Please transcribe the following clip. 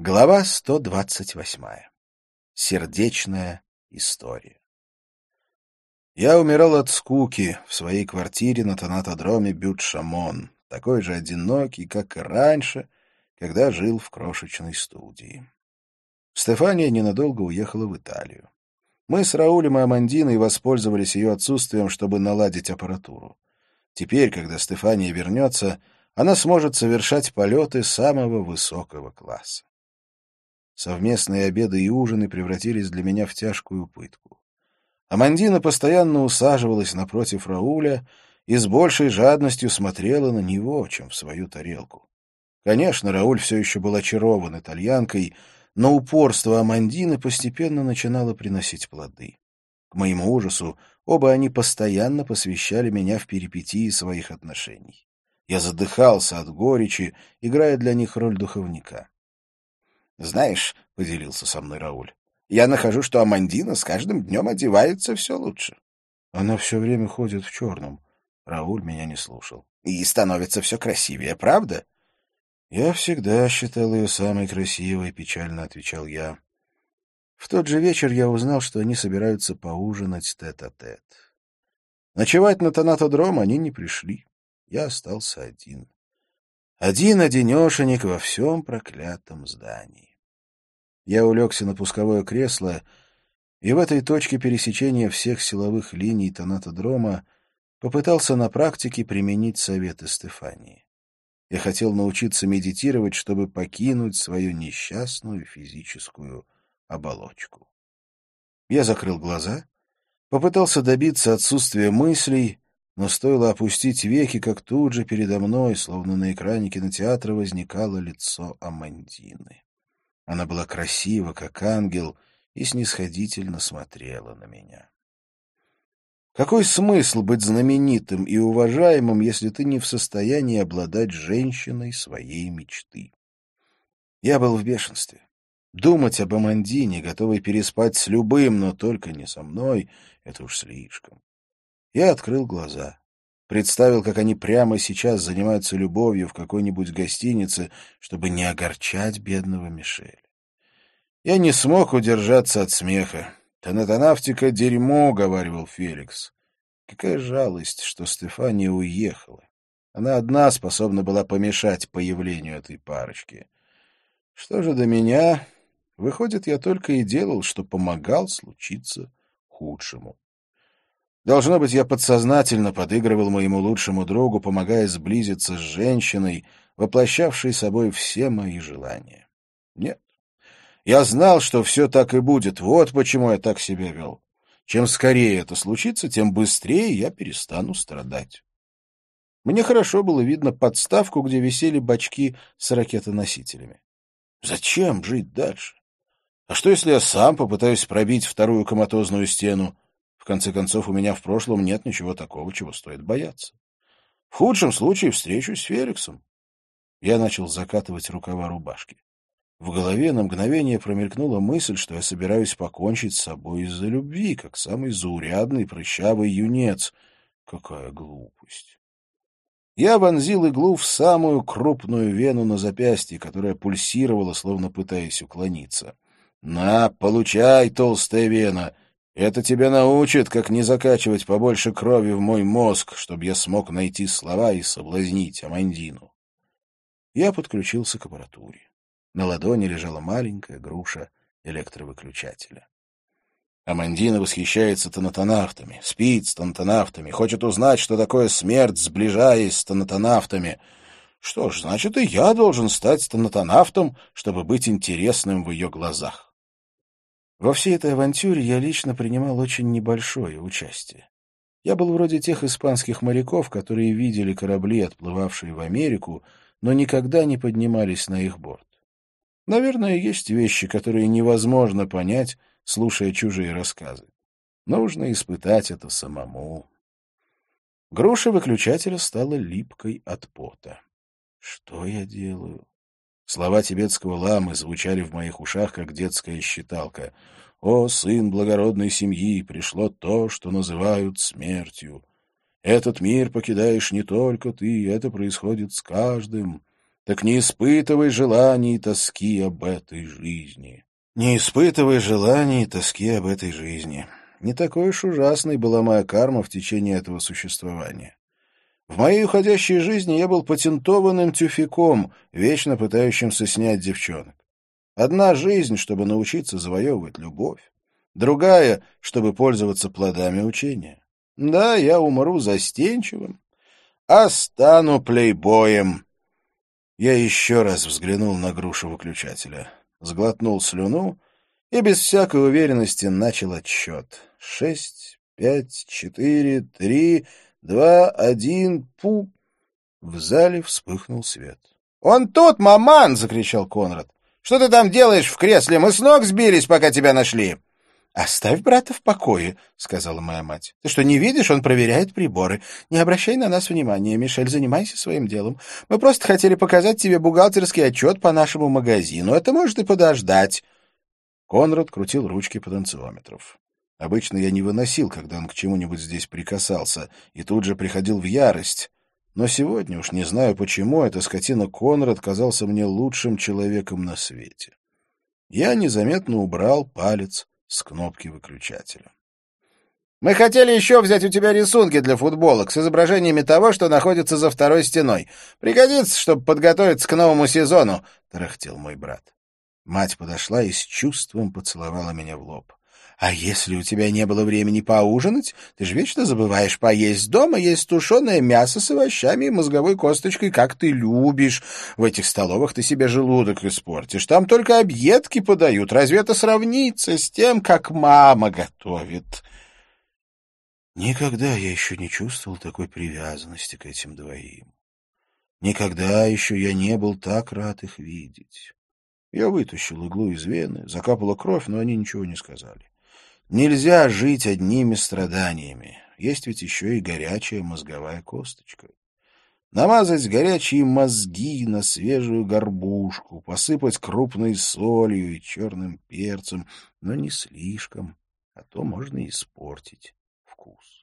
Глава 128. Сердечная история. Я умирал от скуки в своей квартире на тонатодроме Бют-Шамон, такой же одинокий, как и раньше, когда жил в крошечной студии. Стефания ненадолго уехала в Италию. Мы с Раулем и Амандиной воспользовались ее отсутствием, чтобы наладить аппаратуру. Теперь, когда Стефания вернется, она сможет совершать полеты самого высокого класса. Совместные обеды и ужины превратились для меня в тяжкую пытку. Амандина постоянно усаживалась напротив Рауля и с большей жадностью смотрела на него, чем в свою тарелку. Конечно, Рауль все еще был очарован итальянкой, но упорство Амандины постепенно начинало приносить плоды. К моему ужасу, оба они постоянно посвящали меня в перипетии своих отношений. Я задыхался от горечи, играя для них роль духовника. «Знаешь», — поделился со мной Рауль, — «я нахожу, что Амандина с каждым днем одевается все лучше». «Она все время ходит в черном». Рауль меня не слушал. «И становится все красивее, правда?» «Я всегда считал ее самой красивой», — печально отвечал я. В тот же вечер я узнал, что они собираются поужинать тет-а-тет. -тет. Ночевать на Танатодром они не пришли. Я остался один. Один-одинешенек во всем проклятом здании. Я улегся на пусковое кресло, и в этой точке пересечения всех силовых линий тонатодрома попытался на практике применить советы Стефании. Я хотел научиться медитировать, чтобы покинуть свою несчастную физическую оболочку. Я закрыл глаза, попытался добиться отсутствия мыслей, но стоило опустить веки, как тут же передо мной, словно на экране кинотеатра, возникало лицо Амандины. Она была красива, как ангел, и снисходительно смотрела на меня. Какой смысл быть знаменитым и уважаемым, если ты не в состоянии обладать женщиной своей мечты? Я был в бешенстве. Думать об Амандине, готовой переспать с любым, но только не со мной, это уж слишком. Я открыл глаза. Представил, как они прямо сейчас занимаются любовью в какой-нибудь гостинице, чтобы не огорчать бедного Мишеля. Я не смог удержаться от смеха. «Танатонавтика — дерьмо», — говаривал Феликс. Какая жалость, что Стефания уехала. Она одна способна была помешать появлению этой парочки. Что же до меня? Выходит, я только и делал, что помогал случиться худшему. Должно быть, я подсознательно подыгрывал моему лучшему другу, помогая сблизиться с женщиной, воплощавшей собой все мои желания. Нет, я знал, что все так и будет, вот почему я так себя вел. Чем скорее это случится, тем быстрее я перестану страдать. Мне хорошо было видно подставку, где висели бачки с ракетоносителями. Зачем жить дальше? А что, если я сам попытаюсь пробить вторую коматозную стену? Конце концов, у меня в прошлом нет ничего такого, чего стоит бояться. В худшем случае встречусь с Феликсом. Я начал закатывать рукава рубашки. В голове на мгновение промелькнула мысль, что я собираюсь покончить с собой из-за любви, как самый заурядный прыщавый юнец. Какая глупость! Я вонзил иглу в самую крупную вену на запястье, которая пульсировала, словно пытаясь уклониться. «На, получай, толстая вена! Это тебя научит, как не закачивать побольше крови в мой мозг, чтобы я смог найти слова и соблазнить Амандину». Я подключился к аппаратуре. На ладони лежала маленькая груша электровыключателя. Амандина восхищается тонатонавтами, спит с тонатонавтами, хочет узнать, что такое смерть, сближаясь с тонатонавтами. Что ж, значит, и я должен стать тонатонавтом, чтобы быть интересным в ее глазах. Во всей этой авантюре я лично принимал очень небольшое участие. Я был вроде тех испанских моряков, которые видели корабли, отплывавшие в Америку, но никогда не поднимались на их борт. Наверное, есть вещи, которые невозможно понять, слушая чужие рассказы. Нужно испытать это самому. Груша выключателя стала липкой от пота. Что я делаю? Слова тибетского ламы звучали в моих ушах, как детская считалка. «О, сын благородной семьи, пришло то, что называют смертью. Этот мир покидаешь не только ты, это происходит с каждым. так не испытывай желаний и тоски об этой жизни. Не испытывай желаний и тоски об этой жизни. Не такой уж ужасной была моя карма в течение этого существования. В моей уходящей жизни я был патентованным тюфяком, вечно пытающимся снять девчонок. Одна жизнь, чтобы научиться завоевывать любовь. Другая, чтобы пользоваться плодами учения. Да, я умру застенчивым, а стану плейбоем. Я еще раз взглянул на грушу выключателя, сглотнул слюну и без всякой уверенности начал отсчет. Шесть, пять, четыре, три... Два, один, пу. В зале вспыхнул свет. — Он тут, маман! — закричал Конрад. — Что ты там делаешь в кресле? Мы с ног сбились, пока тебя нашли. — Оставь брата в покое, — сказала моя мать. — Ты что, не видишь? Он проверяет приборы. Не обращай на нас внимания, Мишель, занимайся своим делом. Мы просто хотели показать тебе бухгалтерский отчет по нашему магазину. Это может и подождать. Конрад крутил ручки потенциометров. Обычно я не выносил, когда он к чему-нибудь здесь прикасался, и тут же приходил в ярость. Но сегодня, уж не знаю почему, эта скотина Конрад казался мне лучшим человеком на свете. Я незаметно убрал палец с кнопки выключателя. «Мы хотели еще взять у тебя рисунки для футболок с изображениями того, что находится за второй стеной. Пригодится, чтобы подготовиться к новому сезону», — тарахтел мой брат. Мать подошла и с чувством поцеловала меня в лоб. А если у тебя не было времени поужинать, ты же вечно забываешь поесть дома, есть тушеное мясо с овощами и мозговой косточкой, как ты любишь. В этих столовых ты себе желудок испортишь. Там только объедки подают. Разве это сравнится с тем, как мама готовит? Никогда я еще не чувствовал такой привязанности к этим двоим. Никогда еще я не был так рад их видеть. Я вытащил иглу из вены, закапала кровь, но они ничего не сказали. Нельзя жить одними страданиями. Есть ведь еще и горячая мозговая косточка. Намазать горячие мозги на свежую горбушку, посыпать крупной солью и черным перцем, но не слишком, а то можно испортить вкус.